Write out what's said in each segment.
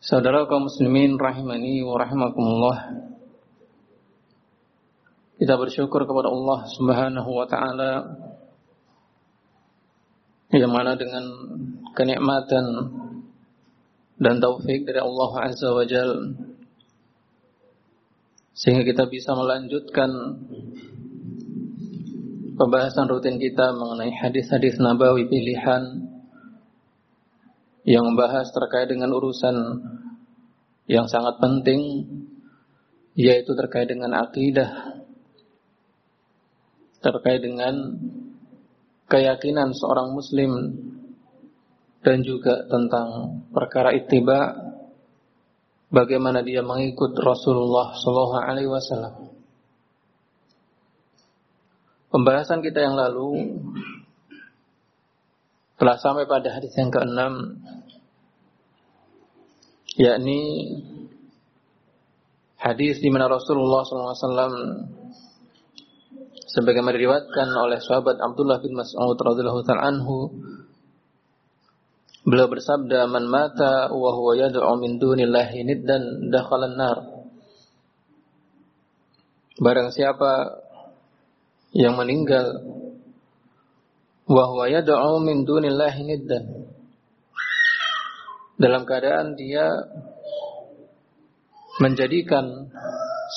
Saudara kaum muslimin rahimani wa rahimakumullah. Kita bersyukur kepada Allah subhanahu wa ta'ala Yang mana dengan kenikmatan dan taufik dari Allah azza wa jal Sehingga kita bisa melanjutkan Pembahasan rutin kita mengenai hadis-hadis nabawi pilihan yang membahas terkait dengan urusan yang sangat penting yaitu terkait dengan akidah terkait dengan keyakinan seorang muslim dan juga tentang perkara ittiba bagaimana dia mengikut Rasulullah sallallahu alaihi wasallam. Pembahasan kita yang lalu telah sampai pada hadis yang keenam yakni hadis di mana Rasulullah SAW sebagaimana diriwayatkan oleh sahabat Abdullah bin Mas'ud radhiyallahu taala anhu beliau bersabda man mata wa huwa yad'u min dunillahi niddan dakhala nar barang siapa yang meninggal wa huwa yad'u min dunillahi niddan. Dalam keadaan dia menjadikan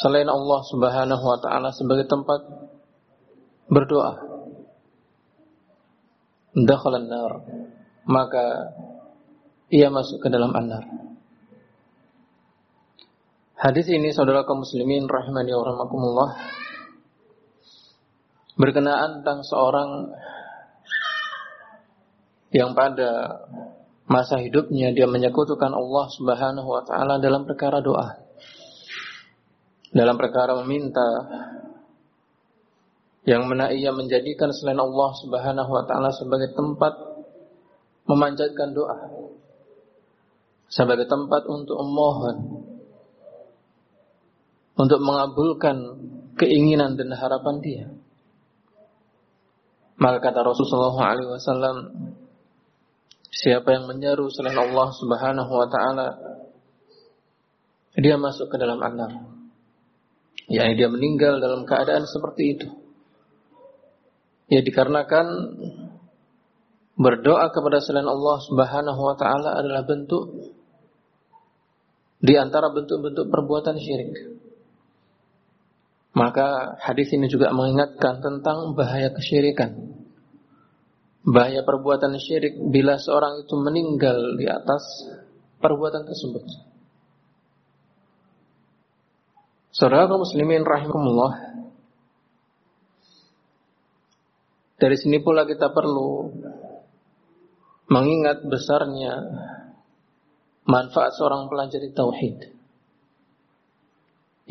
selain Allah Subhanahu wa taala sebagai tempat berdoa dakhalan nar maka ia masuk ke dalam an-nar. Hadis ini saudara kaum muslimin rahimani wa berkenaan tentang seorang yang pada masa hidupnya dia menyekutukan Allah Subhanahu wa taala dalam perkara doa. Dalam perkara meminta yang mana ia menjadikan selain Allah Subhanahu wa taala sebagai tempat memanjatkan doa. Sebagai tempat untuk memohon untuk mengabulkan keinginan dan harapan dia. Maka kata Rasulullah SAW, Siapa yang menyeru selain Allah Subhanahu wa taala dia masuk ke dalam an Ya, dia meninggal dalam keadaan seperti itu. Ya dikarenakan berdoa kepada selain Allah Subhanahu wa taala adalah bentuk di antara bentuk-bentuk perbuatan syirik. Maka hadis ini juga mengingatkan tentang bahaya kesyirikan bahaya perbuatan syirik bila seorang itu meninggal di atas perbuatan tersebut. Saudara kaum muslimin rahimahumullah. Dari sini pula kita perlu mengingat besarnya manfaat seorang pelajari tauhid.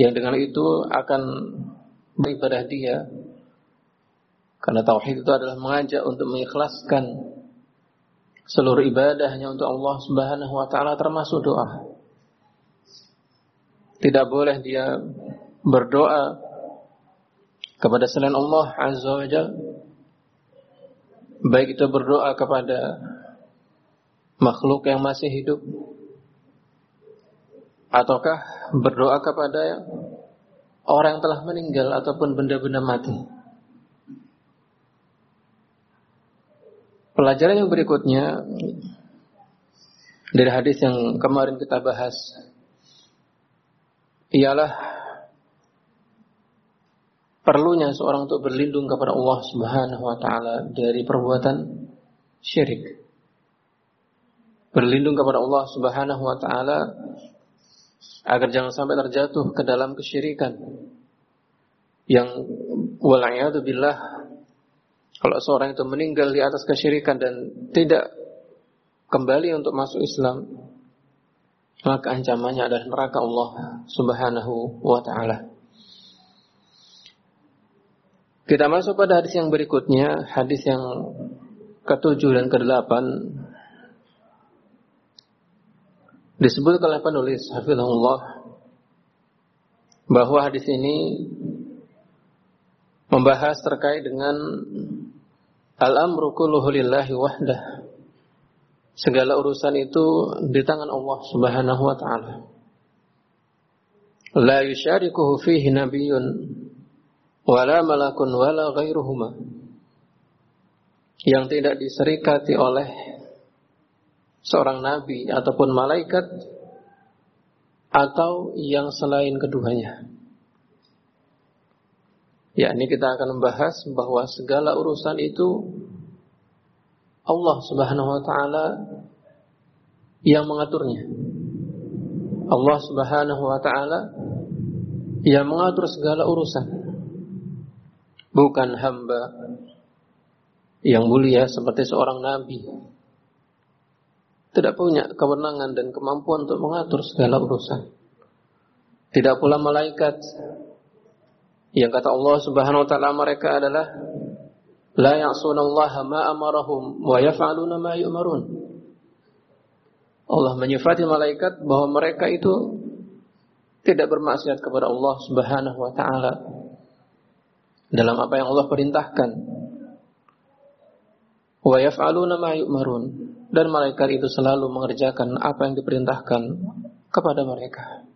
Yang dengan itu akan beribadah dia karena tauhid itu adalah mengajak untuk mengikhlaskan seluruh ibadah hanya untuk Allah Subhanahu wa taala termasuk doa. Tidak boleh dia berdoa kepada selain Allah Azza wa Jal baik itu berdoa kepada makhluk yang masih hidup ataukah berdoa kepada orang yang telah meninggal ataupun benda-benda mati. Pelajaran yang berikutnya dari hadis yang kemarin kita bahas ialah perlunya seorang untuk berlindung kepada Allah Subhanahu wa taala dari perbuatan syirik. Berlindung kepada Allah Subhanahu wa taala agar jangan sampai terjatuh ke dalam kesyirikan yang billah kalau seorang itu meninggal di atas kesyirikan dan tidak kembali untuk masuk Islam, maka ancamannya adalah neraka Allah Subhanahu wa taala. Kita masuk pada hadis yang berikutnya, hadis yang ketujuh dan kedelapan. Disebut oleh penulis Hafizahullah bahwa hadis ini membahas terkait dengan al-amru kulluhu lillahi wahdah Segala urusan itu di tangan Allah Subhanahu wa taala. La yusyarikuhu fihi nabiyyun wala malakun wala ghairuhuma. Yang tidak diserikati oleh seorang nabi ataupun malaikat atau yang selain keduanya. Ya, ini kita akan membahas bahwa segala urusan itu Allah Subhanahu wa taala yang mengaturnya. Allah Subhanahu wa taala yang mengatur segala urusan. Bukan hamba yang mulia seperti seorang nabi. Tidak punya kewenangan dan kemampuan untuk mengatur segala urusan. Tidak pula malaikat yang kata Allah Subhanahu wa taala mereka adalah La ya'sunallaha ma amarahum wa yaf'aluna ma yu'marun. Allah menyifati malaikat bahwa mereka itu tidak bermaksiat kepada Allah Subhanahu wa taala dalam apa yang Allah perintahkan. Wa yaf'aluna ma yu'marun dan malaikat itu selalu mengerjakan apa yang diperintahkan kepada mereka.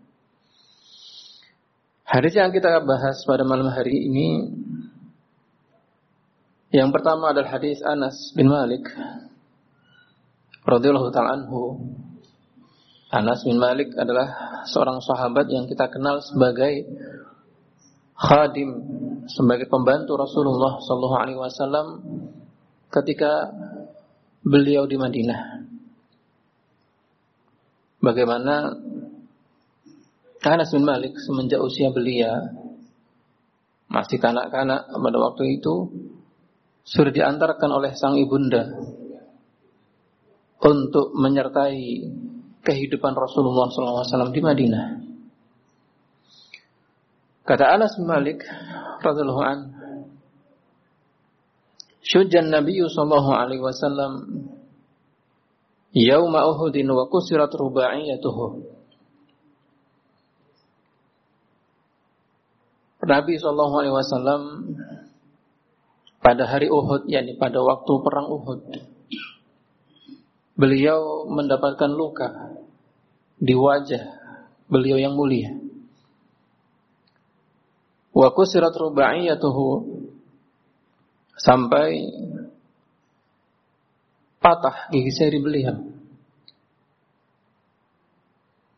Hadis yang kita bahas pada malam hari ini yang pertama adalah hadis Anas bin Malik radhiyallahu taala anhu. Anas bin Malik adalah seorang sahabat yang kita kenal sebagai khadim, sebagai pembantu Rasulullah sallallahu alaihi wasallam ketika beliau di Madinah. Bagaimana Anas bin Malik semenjak usia belia masih kanak-kanak pada waktu itu sudah diantarkan oleh sang ibunda untuk menyertai kehidupan Rasulullah SAW di Madinah. Kata Anas bin Malik radhiyallahu an, Syujjan Nabi sallallahu alaihi wasallam yauma Uhudin wa kusirat ruba'iyatuhu. Nabi sallallahu alaihi wasallam pada hari Uhud, yakni pada waktu perang Uhud, beliau mendapatkan luka di wajah beliau yang mulia. Wa kusirat ruba'iyatuhu sampai patah gigi seri beliau.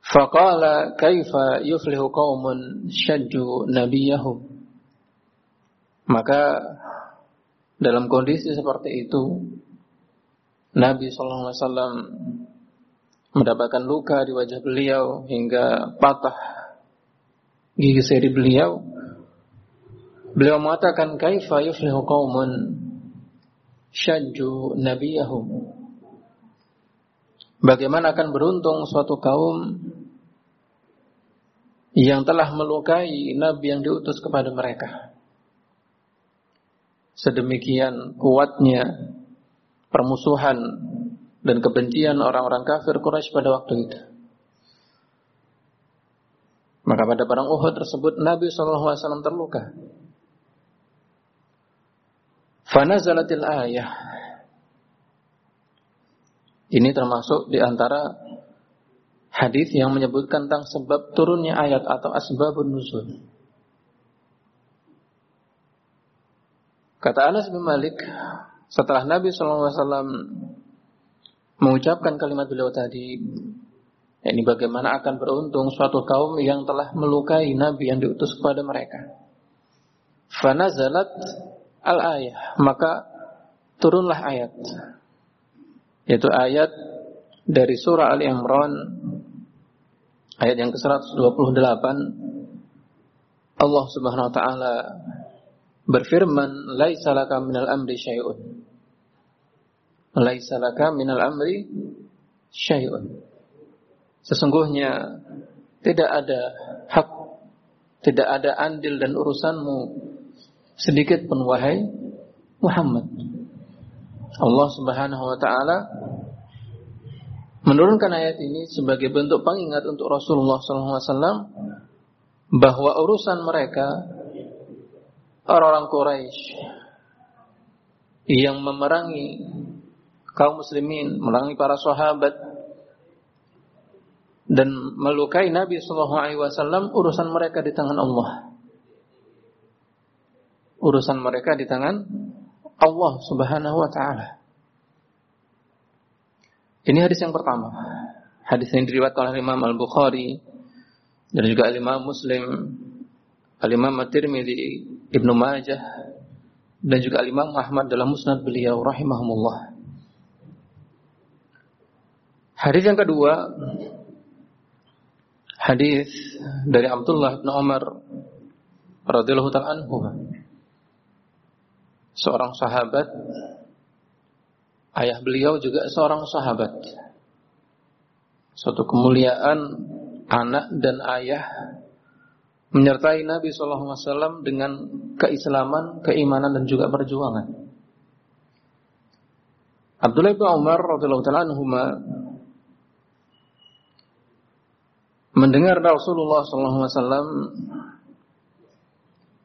Faqala kaifa yuflihu qaumun syajju nabiyahum. Maka dalam kondisi seperti itu, Nabi SAW mendapatkan luka di wajah beliau hingga patah gigi seri beliau. Beliau mengatakan, "Kaifa yuflihu qaumun syajju nabiyahum?" Bagaimana akan beruntung suatu kaum yang telah melukai nabi yang diutus kepada mereka? sedemikian kuatnya permusuhan dan kebencian orang-orang kafir Quraisy pada waktu itu. Maka pada perang Uhud tersebut Nabi SAW terluka. Fanazalatil ayah. Ini termasuk di antara hadis yang menyebutkan tentang sebab turunnya ayat atau asbabun nuzul. Kata Anas bin Malik, setelah Nabi SAW mengucapkan kalimat beliau tadi, ini bagaimana akan beruntung suatu kaum yang telah melukai Nabi yang diutus kepada mereka. Fanazalat al-ayah, maka turunlah ayat. Yaitu ayat dari surah Ali Imran ayat yang ke-128. Allah Subhanahu wa taala berfirman laisa laka minal amri syai'un. Laisa laka minal amri syai'un. Sesungguhnya tidak ada hak tidak ada andil dan urusanmu sedikit pun wahai Muhammad. Allah Subhanahu wa taala menurunkan ayat ini sebagai bentuk pengingat untuk Rasulullah SAW bahwa urusan mereka orang-orang Quraisy yang memerangi kaum muslimin, memerangi para sahabat dan melukai Nabi Shallallahu Alaihi Wasallam urusan mereka di tangan Allah. Urusan mereka di tangan Allah Subhanahu Wa Taala. Ini hadis yang pertama. Hadis yang diriwayatkan oleh Imam Al Bukhari dan juga Imam Muslim, Imam At-Tirmidzi Ibnu Majah dan juga Imam Ahmad dalam musnad beliau rahimahumullah. Hadis yang kedua hadis dari Abdullah bin Umar radhiyallahu taala anhu. Seorang sahabat ayah beliau juga seorang sahabat. Suatu kemuliaan anak dan ayah menyertai Nabi SAW dengan keislaman, keimanan dan juga perjuangan. Abdullah bin Umar radhiyallahu taala mendengar Rasulullah sallallahu alaihi wasallam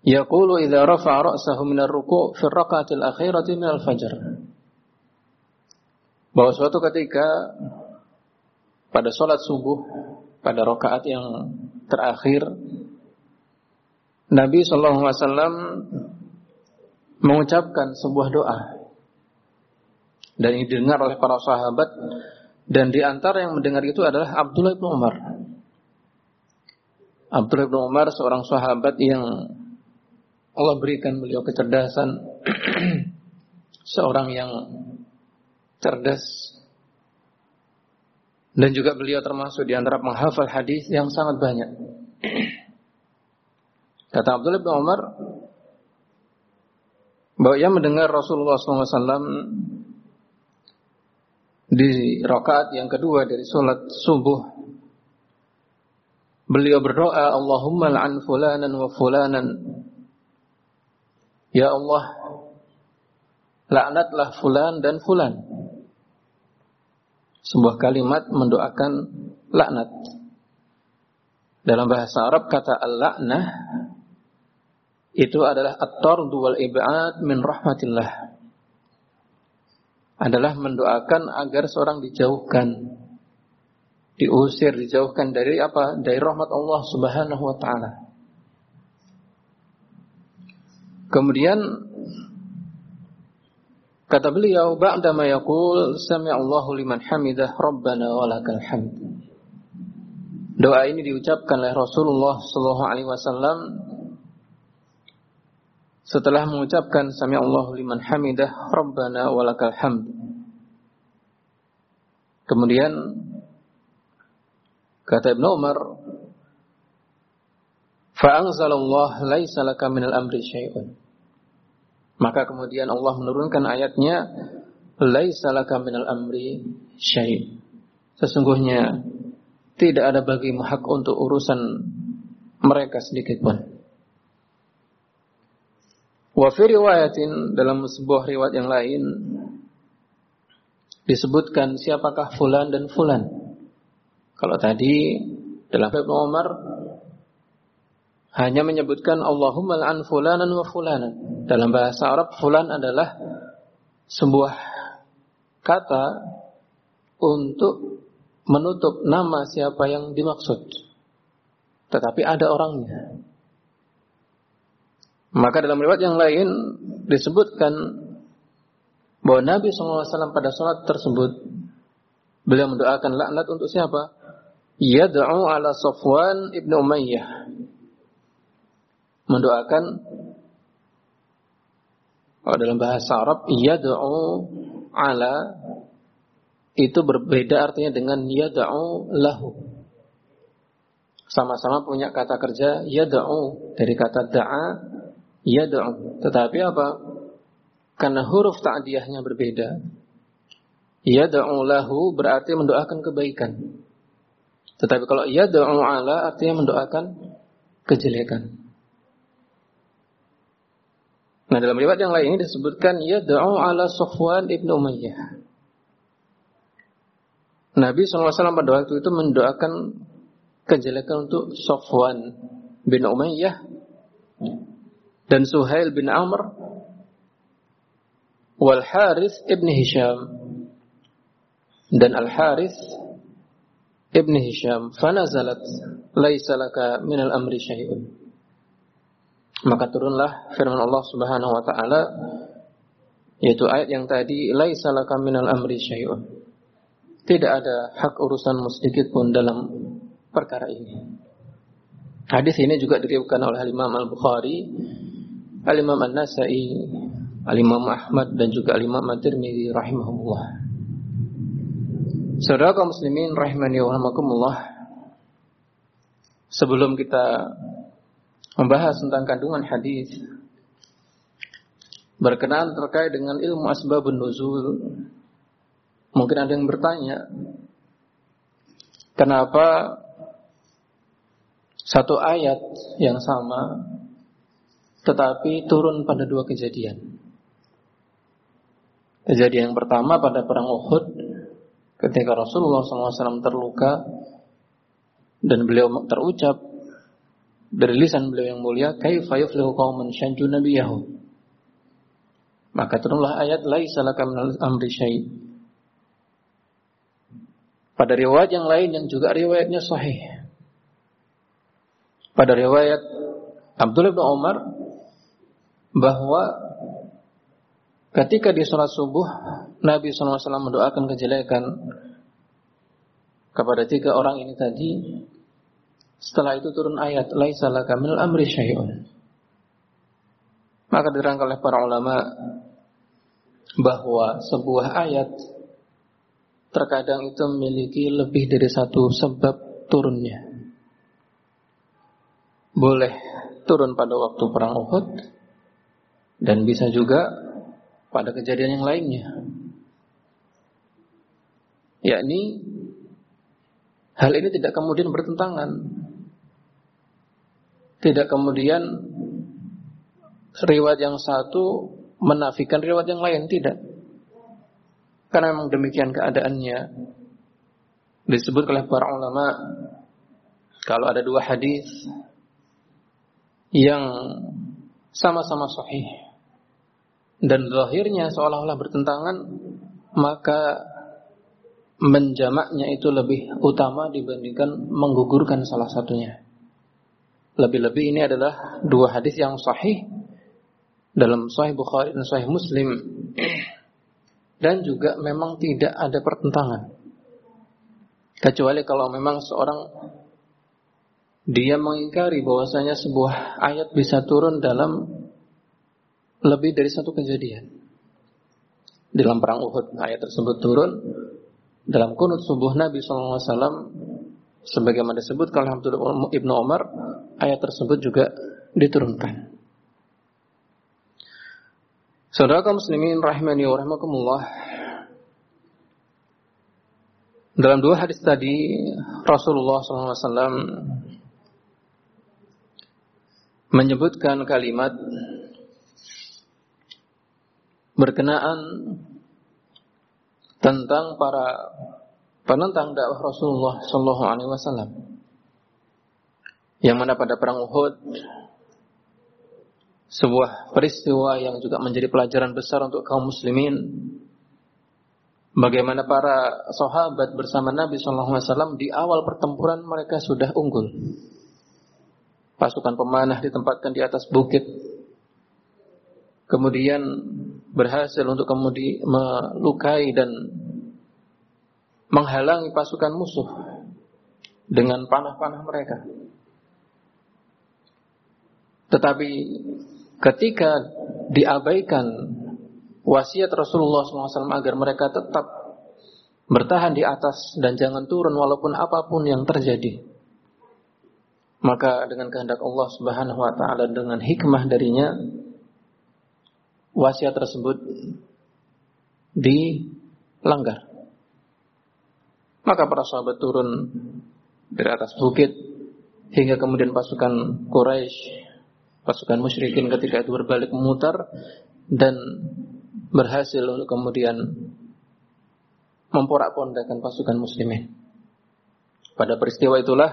yaqulu idza rafa'a ra'sahu min ar-ruku' fi ar-rak'atil akhirati min al-fajr. Bahwa suatu ketika pada sholat subuh pada rakaat yang terakhir Nabi Shallallahu Alaihi Wasallam mengucapkan sebuah doa dan didengar oleh para sahabat dan di antara yang mendengar itu adalah Abdullah bin Umar. Abdullah bin Umar seorang sahabat yang Allah berikan beliau kecerdasan, seorang yang cerdas dan juga beliau termasuk di antara penghafal hadis yang sangat banyak. Kata Abdullah bin Umar bahwa ia mendengar Rasulullah SAW di rakaat yang kedua dari sholat subuh. Beliau berdoa, Allahumma la'an fulanan wa fulanan. Ya Allah, laknatlah fulan dan fulan. Sebuah kalimat mendoakan laknat. Dalam bahasa Arab kata al-la'nah itu adalah at-tardu wal ib'ad min rahmatillah. Adalah mendoakan agar seorang dijauhkan diusir, dijauhkan dari apa? Dari rahmat Allah Subhanahu wa taala. Kemudian kata beliau ba'da ma yaqul sami'allahu liman hamidah rabbana walakal hamd. Doa ini diucapkan oleh Rasulullah sallallahu alaihi wasallam setelah mengucapkan sami Allah liman hamidah rabbana walakal hamd. Kemudian kata Ibnu Umar Fa'anzalallah laisa laka minal amri syai'un. Maka kemudian Allah menurunkan ayatnya laisa laka minal amri syai'. Sesungguhnya tidak ada bagimu hak untuk urusan mereka sedikit pun. Wa riwayatin dalam sebuah riwayat yang lain disebutkan siapakah fulan dan fulan. Kalau tadi dalam Ibnu Umar hanya menyebutkan Allahumma la'an fulanan wa fulanan. Dalam bahasa Arab fulan adalah sebuah kata untuk menutup nama siapa yang dimaksud. Tetapi ada orangnya. Maka dalam riwayat yang lain disebutkan bahwa Nabi SAW pada sholat tersebut beliau mendoakan laknat untuk siapa? Yad'u ala Safwan ibnu Umayyah mendoakan kalau dalam bahasa Arab yad'u ala itu berbeda artinya dengan yad'u lahu. Sama-sama punya kata kerja yad'u dari kata da'a yad'u. Tetapi apa? Karena huruf ta'diyahnya berbeda. Yad'u lahu berarti mendoakan kebaikan. Tetapi kalau yad'u ala artinya mendoakan kejelekan. Nah dalam riwayat yang lain ini disebutkan ya doa ala Sofwan ibnu Umayyah. Nabi SAW pada waktu itu mendoakan kejelekan untuk Sofwan bin Umayyah dan Suhail bin Amr wal Harith ibn Hisham dan Al Harith ibn Hisham fanazalat laisa laka min al amri syai'un maka turunlah firman Allah Subhanahu wa taala yaitu ayat yang tadi laisa minal amri syai'un. Tidak ada hak urusanmu sedikit pun dalam perkara ini. Hadis ini juga diriwayatkan oleh Imam Al-Bukhari, Al-Imam An-Nasa'i, Al-Imam Ahmad dan juga Al-Imam At-Tirmidzi rahimahullah. Saudara kaum muslimin rahimani wa. Sebelum kita membahas tentang kandungan hadis berkenaan terkait dengan ilmu asbabun nuzul. Mungkin ada yang bertanya, kenapa satu ayat yang sama tetapi turun pada dua kejadian? Kejadian yang pertama pada perang Uhud ketika Rasulullah SAW terluka dan beliau terucap dari lisan beliau yang mulia, kaifa yuflihu qauman syanju nabiyahu. Maka turunlah ayat laisa laka amri syai. Pada riwayat yang lain yang juga riwayatnya sahih. Pada riwayat Abdullah bin Umar bahwa ketika di sholat subuh Nabi SAW mendoakan kejelekan kepada tiga orang ini tadi setelah itu turun ayat laisa amri syai'un. Maka diterangkan oleh para ulama bahwa sebuah ayat terkadang itu memiliki lebih dari satu sebab turunnya. Boleh turun pada waktu perang Uhud dan bisa juga pada kejadian yang lainnya. Yakni hal ini tidak kemudian bertentangan tidak kemudian riwayat yang satu menafikan riwayat yang lain, tidak. Karena memang demikian keadaannya. Disebut oleh para ulama kalau ada dua hadis yang sama-sama sahih dan zahirnya seolah-olah bertentangan, maka menjamaknya itu lebih utama dibandingkan menggugurkan salah satunya. Lebih-lebih ini adalah dua hadis yang sahih dalam Sahih Bukhari dan Sahih Muslim dan juga memang tidak ada pertentangan. Kecuali kalau memang seorang dia mengingkari bahwasanya sebuah ayat bisa turun dalam lebih dari satu kejadian. Dalam perang Uhud ayat tersebut turun dalam kunut subuh Nabi SAW sebagaimana disebut kalau Abdullah Ibnu Umar ayat tersebut juga diturunkan. Saudara kaum muslimin rahimani wa rahimakumullah. Dalam dua hadis tadi Rasulullah SAW menyebutkan kalimat berkenaan tentang para penentang dakwah Rasulullah Sallallahu Alaihi Wasallam. Yang mana pada perang Uhud sebuah peristiwa yang juga menjadi pelajaran besar untuk kaum muslimin. Bagaimana para sahabat bersama Nabi SAW di awal pertempuran mereka sudah unggul. Pasukan pemanah ditempatkan di atas bukit. Kemudian berhasil untuk kemudian melukai dan menghalangi pasukan musuh dengan panah-panah mereka tetapi ketika diabaikan wasiat Rasulullah SAW agar mereka tetap bertahan di atas dan jangan turun walaupun apa pun yang terjadi. Maka dengan kehendak Allah Subhanahu wa taala dengan hikmah darinya wasiat tersebut dilanggar. Maka para sahabat turun dari atas bukit hingga kemudian pasukan Quraisy pasukan musyrikin ketika itu berbalik memutar dan berhasil untuk kemudian memporak-pondakan pasukan muslimin. Pada peristiwa itulah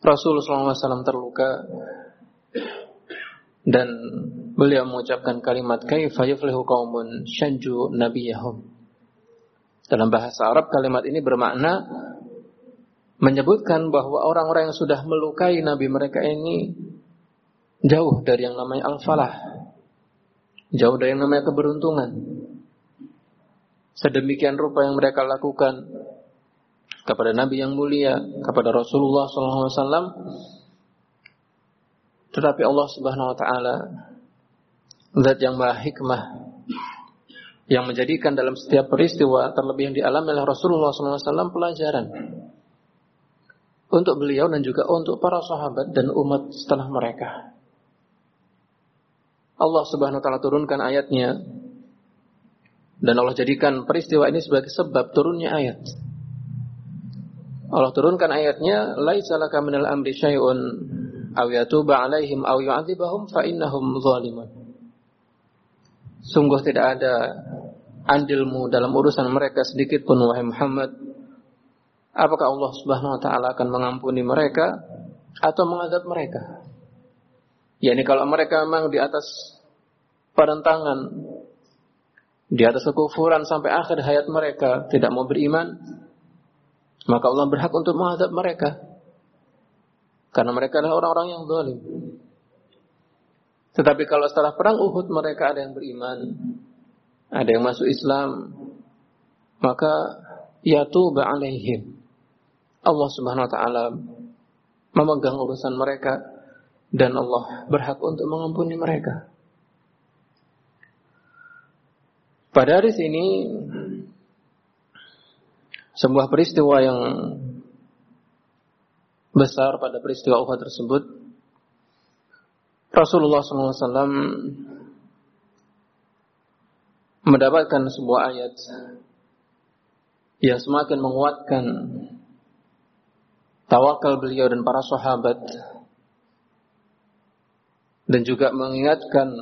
Rasulullah SAW terluka dan beliau mengucapkan kalimat kaifa yuflihu qaumun syanju nabiyahum. Dalam bahasa Arab kalimat ini bermakna menyebutkan bahwa orang-orang yang sudah melukai nabi mereka ini Jauh dari yang namanya al-falah. Jauh dari yang namanya keberuntungan. Sedemikian rupa yang mereka lakukan kepada Nabi yang mulia, kepada Rasulullah SAW. Tetapi Allah Subhanahu Wa Taala, zat yang maha hikmah, yang menjadikan dalam setiap peristiwa terlebih yang dialami oleh Rasulullah SAW pelajaran untuk beliau dan juga untuk para sahabat dan umat setelah mereka. Allah Subhanahu wa taala turunkan ayatnya dan Allah jadikan peristiwa ini sebagai sebab turunnya ayat. Allah turunkan ayatnya laisa laka minal amri syai'un aw yatuba 'alaihim aw yu'adzibahum fa innahum. Sungguh tidak ada andilmu dalam urusan mereka sedikit pun wahai Muhammad. Apakah Allah Subhanahu wa taala akan mengampuni mereka atau mengadab mereka? yakni kalau mereka memang di atas perentangan, di atas kekufuran sampai akhir hayat mereka tidak mau beriman, maka Allah berhak untuk mengadab mereka. Karena mereka adalah orang-orang yang zalim. Tetapi kalau setelah perang Uhud mereka ada yang beriman, ada yang masuk Islam, maka yatuba alaihim. Allah Subhanahu wa taala memegang urusan mereka dan Allah berhak untuk mengampuni mereka. Pada hari ini sebuah peristiwa yang besar pada peristiwa Uhud tersebut Rasulullah SAW mendapatkan sebuah ayat yang semakin menguatkan tawakal beliau dan para sahabat dan juga mengingatkan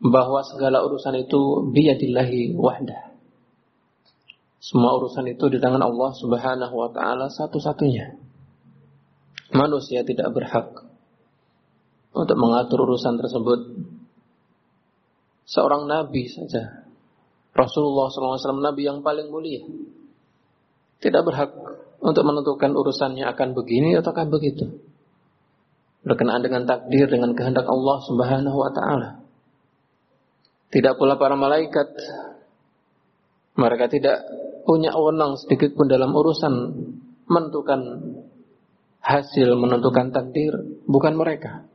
bahwa segala urusan itu biyadillahi wahdah. Semua urusan itu di tangan Allah Subhanahu wa taala satu-satunya. Manusia tidak berhak untuk mengatur urusan tersebut. Seorang nabi saja. Rasulullah SAW nabi yang paling mulia. Tidak berhak untuk menentukan urusannya akan begini ataukah begitu berkenaan dengan takdir dengan kehendak Allah Subhanahu wa taala. Tidak pula para malaikat mereka tidak punya wewenang sedikit pun dalam urusan menentukan hasil menentukan takdir bukan mereka.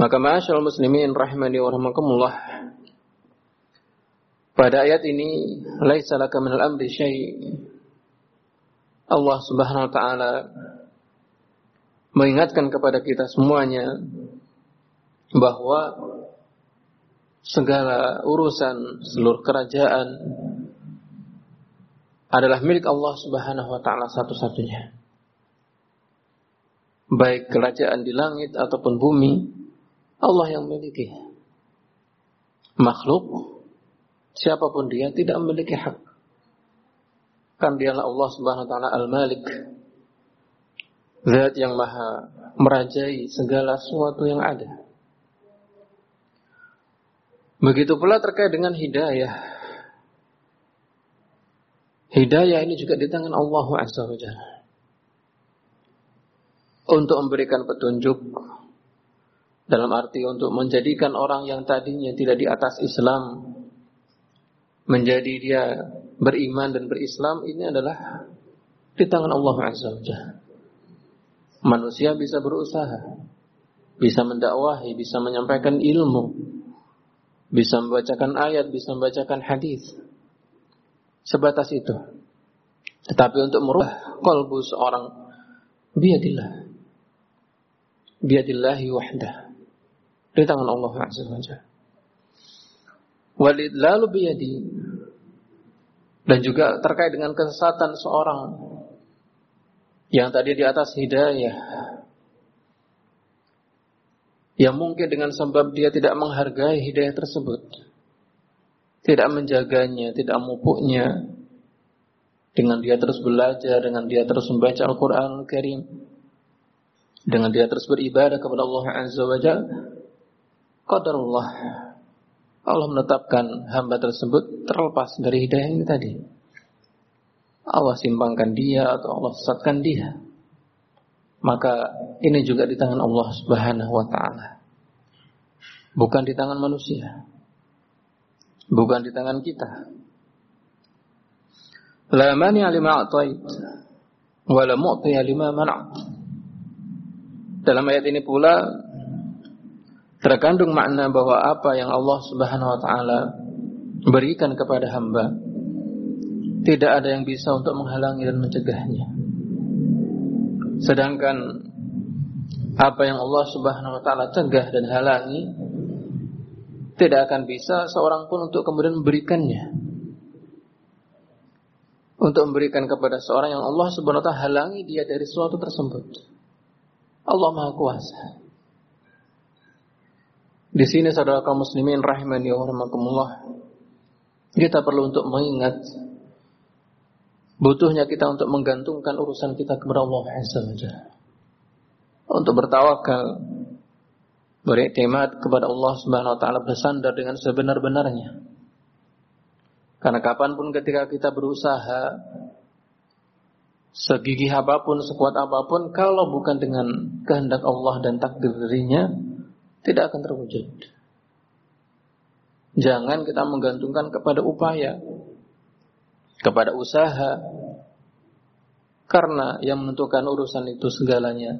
Maka masyaallah muslimin rahimani wa pada ayat ini laisa laka minal amri Allah Subhanahu wa taala mengingatkan kepada kita semuanya bahwa segala urusan seluruh kerajaan adalah milik Allah Subhanahu wa taala satu-satunya. Baik kerajaan di langit ataupun bumi, Allah yang memiliki. Makhluk siapa pun dia tidak memiliki hak. Kan dialah Allah Subhanahu wa taala Al-Malik Zat yang maha merajai segala sesuatu yang ada. Begitu pula terkait dengan hidayah. Hidayah ini juga di tangan Allah Azza Untuk memberikan petunjuk dalam arti untuk menjadikan orang yang tadinya tidak di atas Islam menjadi dia beriman dan berislam ini adalah di tangan Allah Azza wa Manusia bisa berusaha, bisa mendakwahi, bisa menyampaikan ilmu, bisa membacakan ayat, bisa membacakan hadis. Sebatas itu. Tetapi untuk merubah kalbu seorang biadillah. Biadillahi wahdah. Di tangan Allah Azza wa Jalla. Dan juga terkait dengan kesesatan seorang yang tadi di atas hidayah. Yang mungkin dengan sebab dia tidak menghargai hidayah tersebut. Tidak menjaganya, tidak memupuknya dengan dia terus belajar, dengan dia terus membaca Al-Quran Al-Karim. Dengan dia terus beribadah kepada Allah Azza wa Jal Qadarullah Allah menetapkan hamba tersebut terlepas dari hidayah ini tadi Allah simpangkan dia atau Allah sesatkan dia. Maka ini juga di tangan Allah Subhanahu wa taala. Bukan di tangan manusia. Bukan di tangan kita. La mani lima a'tait wa la lima mana'at. Dalam ayat ini pula terkandung makna bahwa apa yang Allah Subhanahu wa taala berikan kepada hamba tidak ada yang bisa untuk menghalangi dan mencegahnya. Sedangkan apa yang Allah Subhanahu wa taala cegah dan halangi tidak akan bisa seorang pun untuk kemudian memberikannya. Untuk memberikan kepada seorang yang Allah Subhanahu wa taala halangi dia dari sesuatu tersebut. Allah Maha Kuasa. Di sini saudara kaum muslimin rahimani wa. Kita perlu untuk mengingat Butuhnya kita untuk menggantungkan urusan kita kepada Allah Azza wa Untuk bertawakal, beriktimat kepada Allah Subhanahu wa taala bersandar dengan sebenar-benarnya. Karena kapan pun ketika kita berusaha segigih apa pun, sekuat apa pun, kalau bukan dengan kehendak Allah dan takdir dirinya, tidak akan terwujud. Jangan kita menggantungkan kepada upaya, kepada usaha karena yang menentukan urusan itu segalanya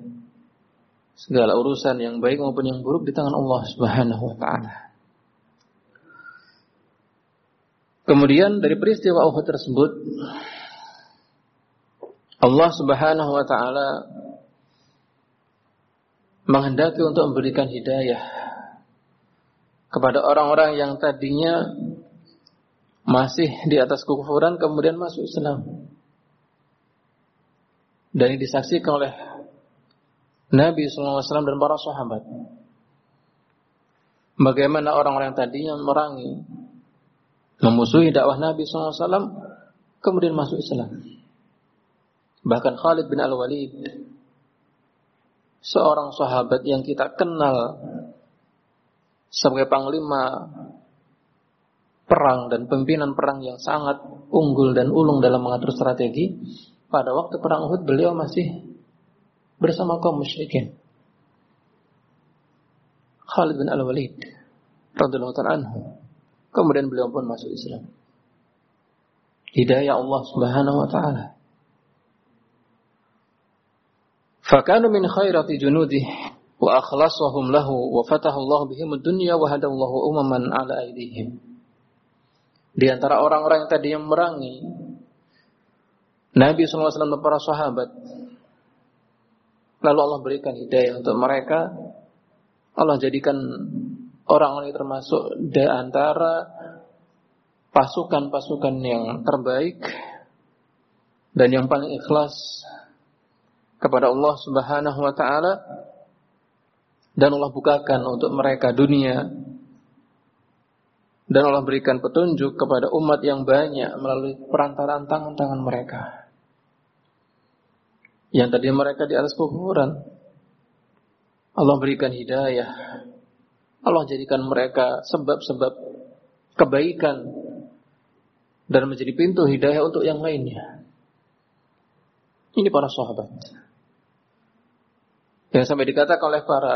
segala urusan yang baik maupun yang buruk di tangan Allah Subhanahu wa taala. Kemudian dari peristiwa Uhud tersebut Allah Subhanahu wa taala menghendaki untuk memberikan hidayah kepada orang-orang yang tadinya masih di atas kekufuran kemudian masuk Islam. Dan ini disaksikan oleh Nabi SAW dan para sahabat. Bagaimana orang-orang tadi yang merangi, memusuhi dakwah Nabi SAW, kemudian masuk Islam. Bahkan Khalid bin Al-Walid, seorang sahabat yang kita kenal sebagai panglima perang dan pimpinan perang yang sangat unggul dan ulung dalam mengatur strategi, pada waktu perang Uhud beliau masih bersama kaum musyrikin. Khalid bin Al-Walid radhiyallahu anhu. Kemudian beliau pun masuk Islam. Hidayah Allah Subhanahu wa taala. Fakanu min khairati junudih wa akhlasahum lahu wa fatahu Allah bihim ad-dunya wa hadallahu umaman ala aydihim. Di antara orang-orang yang tadi yang merangi Nabi SAW dan para sahabat. Lalu Allah berikan hidayah untuk mereka. Allah jadikan orang-orang termasuk di antara pasukan-pasukan yang terbaik dan yang paling ikhlas kepada Allah Subhanahu wa taala dan Allah bukakan untuk mereka dunia dan Allah berikan petunjuk kepada umat yang banyak melalui perantaraan tangan-tangan mereka. yang tadi mereka di atas kuburan. Allah berikan hidayah. Allah jadikan mereka sebab-sebab kebaikan dan menjadi pintu hidayah untuk yang lainnya. Ini para sahabat. Yang sampai dikatakan oleh para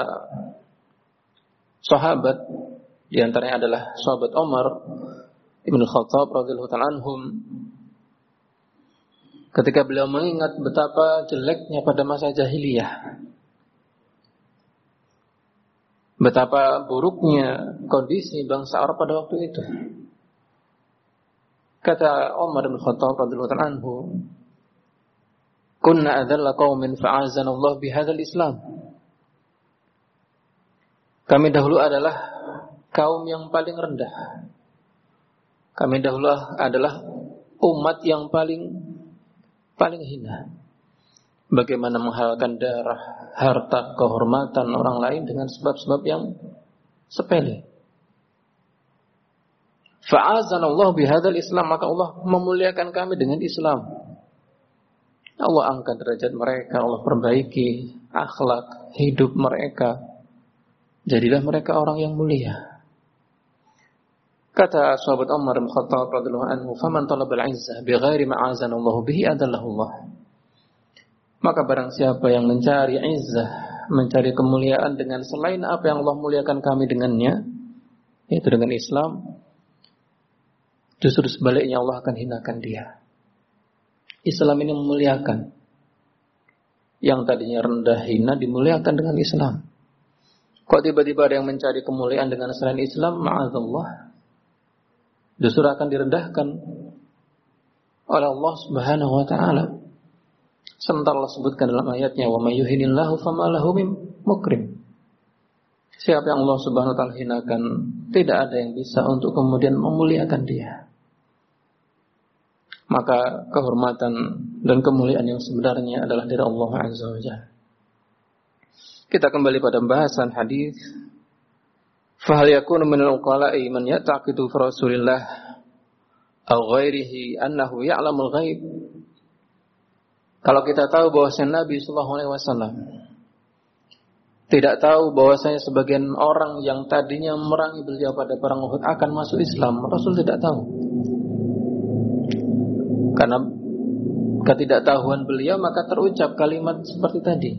sahabat di antaranya adalah sahabat Umar Ibn Khattab radhiyallahu taala anhum. Ketika beliau mengingat betapa jeleknya pada masa jahiliyah betapa buruknya kondisi bangsa Arab pada waktu itu kata Umar bin Khattab radhiyallahu anhu kunna adzalla qaumin fa'azana Allah bihadzal Islam kami dahulu adalah kaum yang paling rendah. Kami dahulu adalah umat yang paling paling hina. Bagaimana menghalalkan darah, harta, kehormatan orang lain dengan sebab-sebab yang sepele. Fa'azan Allah bihadal Islam maka Allah memuliakan kami dengan Islam. Allah angkat derajat mereka, Allah perbaiki akhlak hidup mereka. Jadilah mereka orang yang mulia. Kata sahabat Umar bin Khattab radhiyallahu anhu, "Faman talabal izzah bighairi ma Allah bihi adallahu Allah." Maka barang siapa yang mencari izzah, mencari kemuliaan dengan selain apa yang Allah muliakan kami dengannya, yaitu dengan Islam, justru sebaliknya Allah akan hinakan dia. Islam ini memuliakan. Yang tadinya rendah hina dimuliakan dengan Islam. Kok tiba-tiba ada yang mencari kemuliaan dengan selain Islam? Ma'azallah justru akan direndahkan oleh Allah Subhanahu wa taala. Sementara Allah sebutkan dalam ayatnya wa may yuhinillahu mukrim. Siapa yang Allah Subhanahu wa taala hinakan, tidak ada yang bisa untuk kemudian memuliakan dia. Maka kehormatan dan kemuliaan yang sebenarnya adalah dari Allah Azza wa Jalla. Kita kembali pada pembahasan hadis Fahal yakunu min al-uqala'i man ya'taqidu fi Rasulillah aw ghairihi annahu ya'lamul ghaib. Kalau kita tahu bahwasanya Nabi sallallahu alaihi wasallam tidak tahu bahwasanya sebagian orang yang tadinya merangi beliau pada perang Uhud akan masuk Islam, Rasul tidak tahu. Karena ketidaktahuan beliau maka terucap kalimat seperti tadi.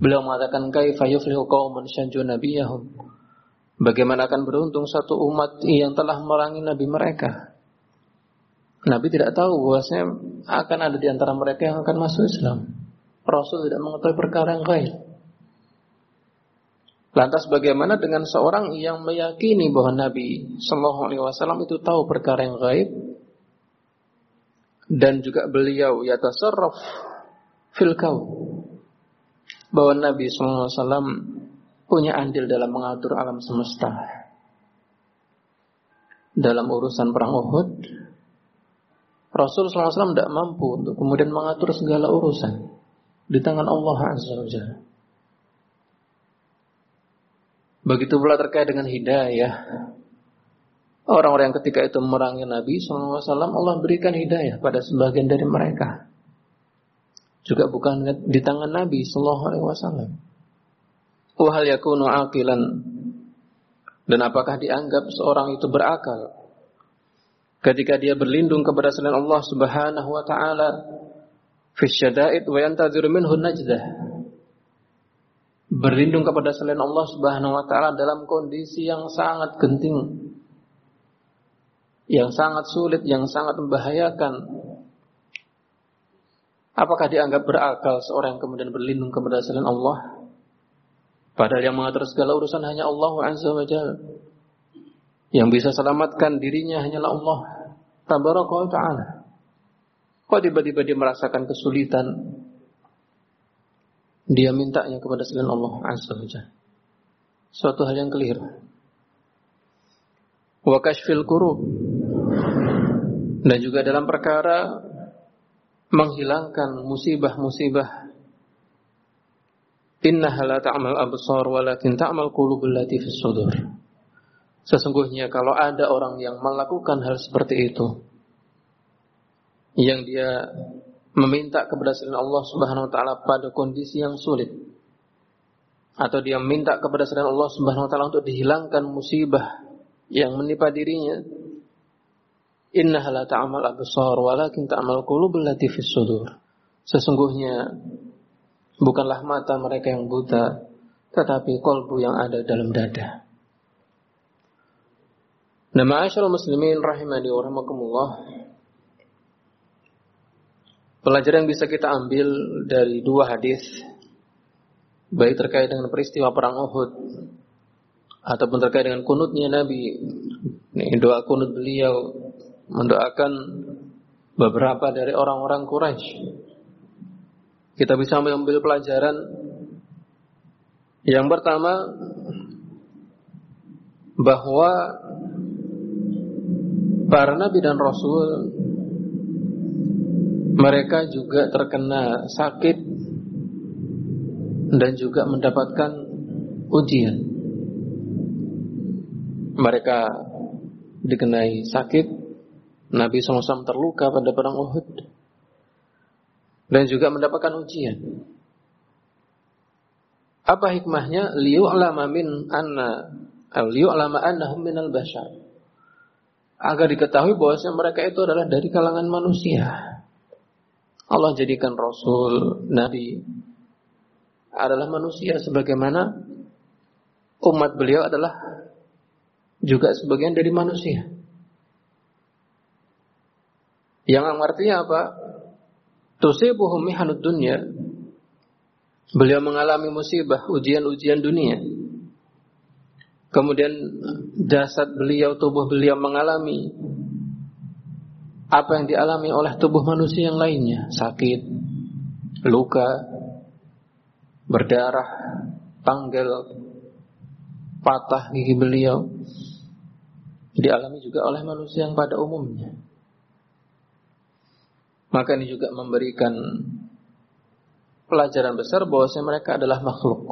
Beliau mengatakan kaifa yuflihu syanju nabiyahum Bagaimana akan beruntung satu umat yang telah merangi Nabi mereka? Nabi tidak tahu bahwasanya akan ada di antara mereka yang akan masuk Islam. Rasul tidak mengetahui perkara yang gaib. Lantas bagaimana dengan seorang yang meyakini bahwa Nabi Shallallahu Alaihi Wasallam itu tahu perkara yang gaib dan juga beliau yatasarraf fil kau bahwa Nabi Wasallam punya andil dalam mengatur alam semesta. Dalam urusan perang Uhud, Rasul SAW tidak mampu untuk kemudian mengatur segala urusan di tangan Allah Azza wa. Begitu pula terkait dengan hidayah. Orang-orang yang ketika itu memerangi Nabi SAW, Allah berikan hidayah pada sebagian dari mereka. Juga bukan di tangan Nabi SAW. Wahal yakunu aqilan dan apakah dianggap seorang itu berakal ketika dia berlindung kepada selain Allah Subhanahu wa taala fi syada'id wa yantadhiru minhu najdah berlindung kepada selain Allah Subhanahu wa taala dalam kondisi yang sangat genting yang sangat sulit yang sangat membahayakan apakah dianggap berakal seorang yang kemudian berlindung kepada selain Allah Padahal yang mengatur segala urusan hanya Allah Azza wa Jalla. Yang bisa selamatkan dirinya hanyalah Allah Tabaraka wa Ta'ala. Kok tiba-tiba dia merasakan kesulitan? Dia mintanya kepada selain Allah Azza wa Jalla. Suatu hal yang keliru. Wa kashfil kurub. Dan juga dalam perkara menghilangkan musibah-musibah Innaha la ta'mal absar walakin ta'mal qulubul lati fis sudur. Sesungguhnya kalau ada orang yang melakukan hal seperti itu yang dia meminta kepada selain Allah Subhanahu wa taala pada kondisi yang sulit atau dia minta kepada selain Allah Subhanahu wa taala untuk dihilangkan musibah yang menimpa dirinya innaha la ta'mal absar walakin ta'mal qulubul lati fis sudur. Sesungguhnya bukanlah mata mereka yang buta tetapi kolbu yang ada dalam dada. Nama asyal muslimin rahimani wa rahmakumullah Pelajaran yang bisa kita ambil dari dua hadis baik terkait dengan peristiwa perang Uhud ataupun terkait dengan kunutnya Nabi. Ini doa kunut beliau mendoakan beberapa dari orang-orang Quraisy. Kita bisa mengambil pelajaran yang pertama bahwa para nabi dan rasul mereka juga terkena sakit dan juga mendapatkan ujian. Mereka dikenai sakit, Nabi SAW terluka pada perang Uhud dan juga mendapatkan ujian. Apa hikmahnya? Liyu'lama min anna liyu'lama annahum minal bashar. Agar diketahui bahwasanya mereka itu adalah dari kalangan manusia. Allah jadikan Rasul, Nabi adalah manusia sebagaimana umat beliau adalah juga sebagian dari manusia. Yang artinya apa? Tusibuhum mihanud dunya. Beliau mengalami musibah, ujian-ujian dunia. Kemudian jasad beliau, tubuh beliau mengalami apa yang dialami oleh tubuh manusia yang lainnya, sakit, luka, berdarah, tanggal, patah gigi beliau, dialami juga oleh manusia yang pada umumnya. Maka ini juga memberikan pelajaran besar bahwa mereka adalah makhluk.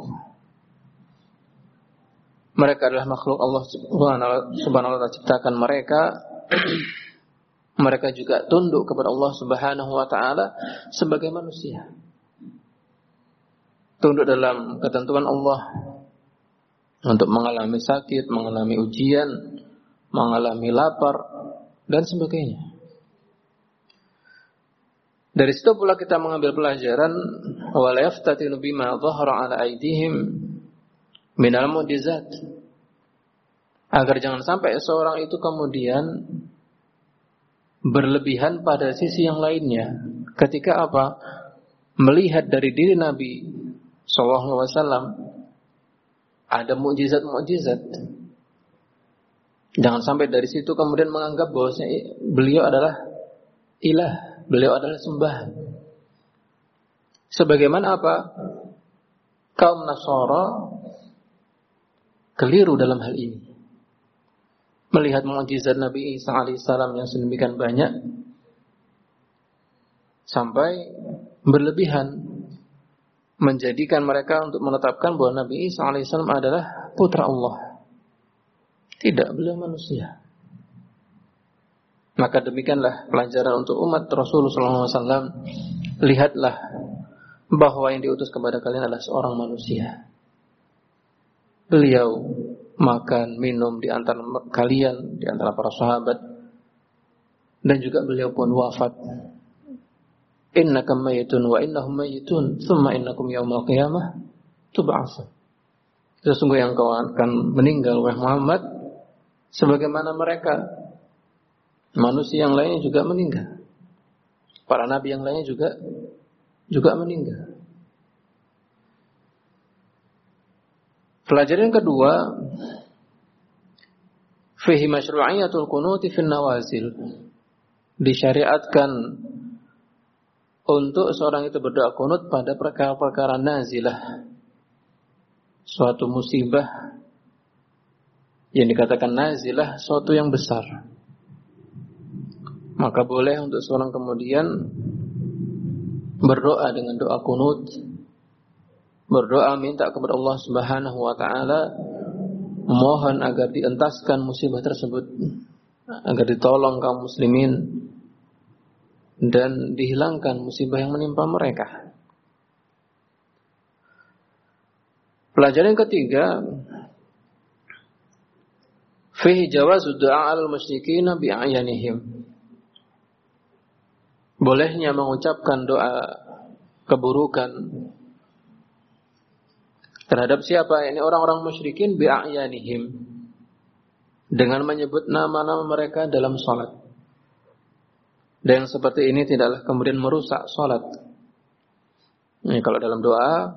Mereka adalah makhluk Allah Subhanahu wa taala ciptakan mereka mereka juga tunduk kepada Allah Subhanahu wa taala sebagai manusia. Tunduk dalam ketentuan Allah untuk mengalami sakit, mengalami ujian, mengalami lapar dan sebagainya. Dari situ pula kita mengambil pelajaran wala yaftatinu bima dhahara ala aydihim minal mujizat. Agar jangan sampai seorang itu kemudian berlebihan pada sisi yang lainnya. Ketika apa? Melihat dari diri Nabi Sallallahu Alaihi Wasallam ada mukjizat-mukjizat. Jangan sampai dari situ kemudian menganggap bahwa beliau adalah ilah, beliau adalah sembahan. Sebagaimana apa? Kaum Nasara keliru dalam hal ini melihat mukjizat Nabi Isa alaihissalam yang sedemikian banyak sampai berlebihan menjadikan mereka untuk menetapkan bahwa Nabi Isa alaihissalam adalah putra Allah. Tidak, beliau manusia. Maka demikianlah pelajaran untuk umat Rasulullah SAW. Lihatlah bahwa yang diutus kepada kalian adalah seorang manusia. Beliau makan, minum di antara kalian, di antara para sahabat. Dan juga beliau pun wafat. Innakum mayitun wa innahum mayitun, thumma innakum yaumal qiyamah tub'atsun. Sesungguhnya yang kau akan meninggal wahai Muhammad sebagaimana mereka manusia yang lainnya juga meninggal. Para nabi yang lainnya juga juga meninggal. Pelajaran kedua, fihi masyru'iyatul kunuti fin nawazil. Disyariatkan untuk seorang itu berdoa kunut pada perkara-perkara nazilah. Suatu musibah yang dikatakan nazilah suatu yang besar. Maka boleh untuk seorang kemudian berdoa dengan doa kunut berdoa minta kepada Allah Subhanahu wa taala mohon agar dientaskan musibah tersebut agar ditolong kaum muslimin dan dihilangkan musibah yang menimpa mereka. Pelajaran ketiga, fihi jawazu du'a al-musyrikin bi'ayanihim. Bolehnya mengucapkan doa keburukan terhadap siapa? Ini orang-orang musyrikin bi'ayanihim dengan menyebut nama-nama mereka dalam salat. Dan seperti ini tidaklah kemudian merusak salat. Ini kalau dalam doa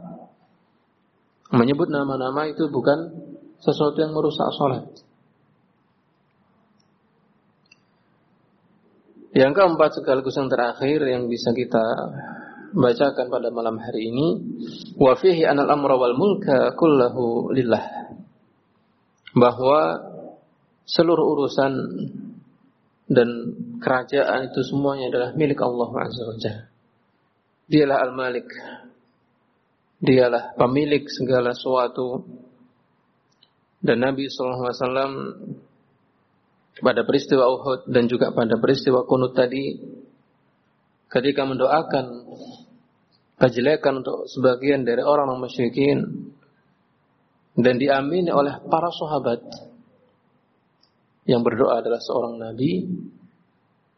Menyebut nama-nama itu bukan sesuatu yang merusak sholat. Yang keempat sekaligus yang terakhir yang bisa kita bacakan pada malam hari ini wa fihi anal amra wal mulka kullahu lillah bahwa seluruh urusan dan kerajaan itu semuanya adalah milik Allah Azza wa. Dialah Al-Malik, Dialah pemilik segala sesuatu. Dan Nabi SAW pada peristiwa Uhud dan juga pada peristiwa Kunut tadi, ketika mendoakan kejelekan untuk sebagian dari orang orang musyrikin dan diamini oleh para sahabat yang berdoa adalah seorang nabi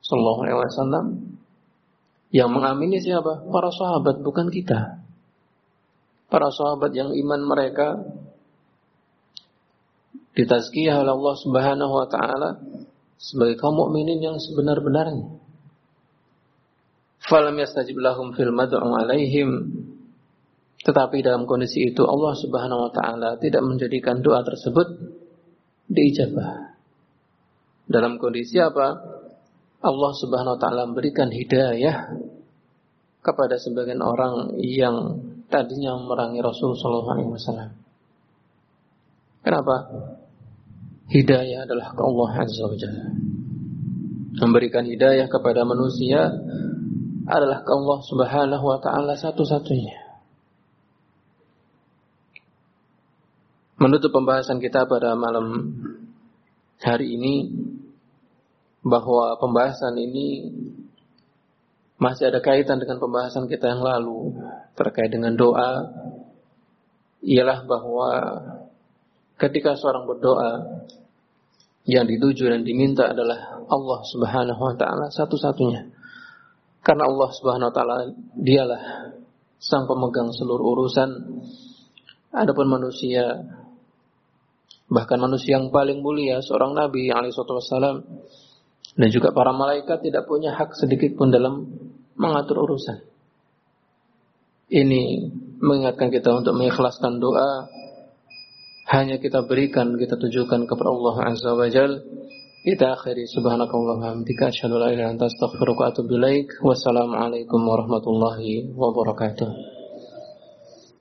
sallallahu alaihi wasallam yang mengamini siapa? Para sahabat bukan kita para sahabat yang iman mereka ditazkiyah oleh Allah Subhanahu wa taala sebagai kaum mukminin yang sebenar-benarnya. Falam yastajib lahum fil mad'u alaihim tetapi dalam kondisi itu Allah Subhanahu wa taala tidak menjadikan doa tersebut diijabah. Dalam kondisi apa? Allah Subhanahu wa taala memberikan hidayah kepada sebagian orang yang tadinya memerangi Rasul Shallallahu Alaihi Wasallam. Kenapa? Hidayah adalah ke Allah Azza wa Jalla. Memberikan hidayah kepada manusia adalah ke Allah Subhanahu wa taala satu-satunya. Menutup pembahasan kita pada malam hari ini bahwa pembahasan ini masih ada kaitan dengan pembahasan kita yang lalu terkait dengan doa ialah bahwa ketika seorang berdoa yang dituju dan diminta adalah Allah Subhanahu wa taala satu-satunya. Karena Allah Subhanahu wa taala dialah sang pemegang seluruh urusan. Adapun manusia bahkan manusia yang paling mulia seorang nabi alaihi wasallam dan juga para malaikat tidak punya hak sedikit pun dalam mengatur urusan. Ini mengingatkan kita untuk mengikhlaskan doa hanya kita berikan, kita tujukan kepada Allah Azza wa Jal. Kita akhiri subhanakallah hamdika asyhadu an la ilaha illa anta astaghfiruka wa atubu ilaik. Wassalamualaikum warahmatullahi wabarakatuh.